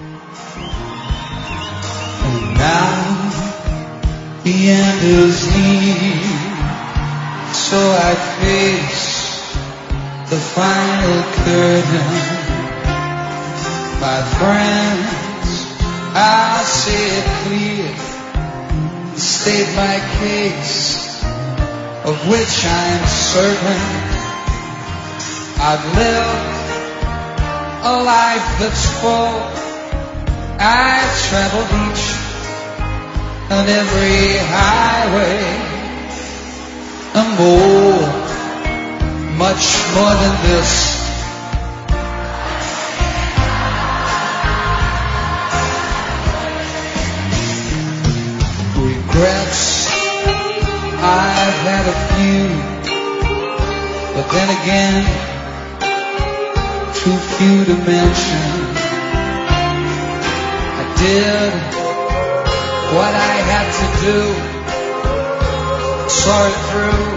And now the end is near, so I face the final curtain. My friends, I'll say it clear, state my case, of which I'm certain. I've lived a life that's full. I've traveled each and every highway and more, much more than this. Regrets, I've had a few, but then again, too few to mention. Do, saw it through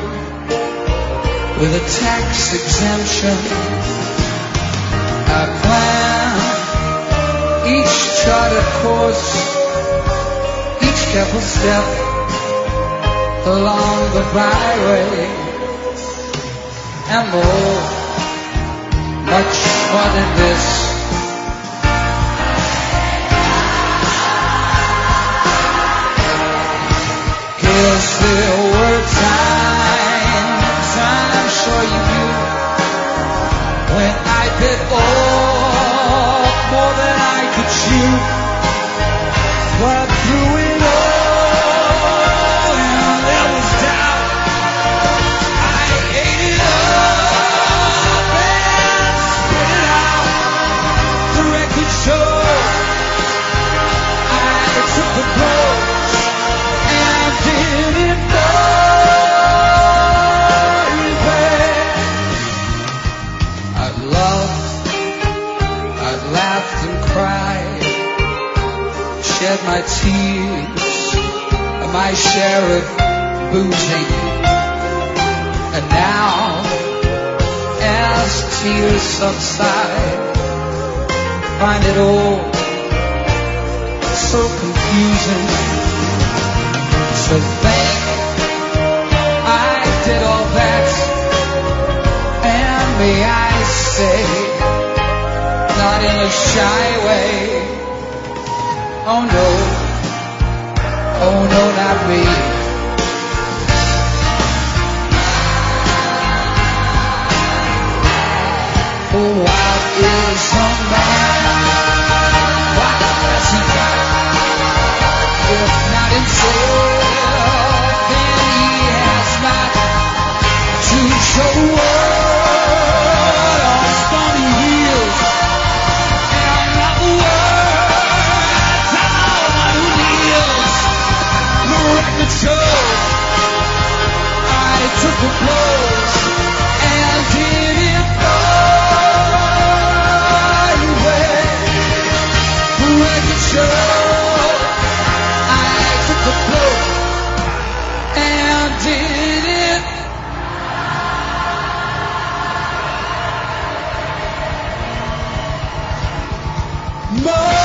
with a tax exemption. I planned each charted course, each careful step along the byway, and more, much more than this. I. But through it all, there was doubt. I ate it up and spit it out. The record I took the blows and did it baby. I've loved, I've laughed and cried, shed my tears, my share of boozing. And now, as tears subside, find it all so confusing. So thank I did all that, and may I say, not in a shy way. Oh no, oh no, not me. Oh, what is a my